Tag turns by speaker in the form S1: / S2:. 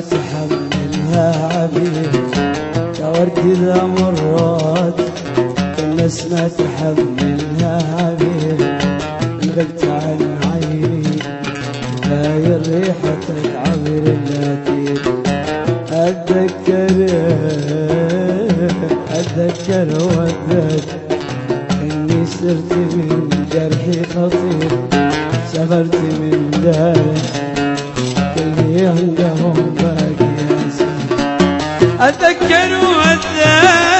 S1: ما تحملها عبير يا ورد إذا مرات الناس ما تحملها عبير غبت عن عيني داير ريحتك عبر اللاتين أتذكر أتذكر وأتذكر إني سرت من جرحي خطير. سافرت من داري كل عندهم
S2: أتذكر وأتذكر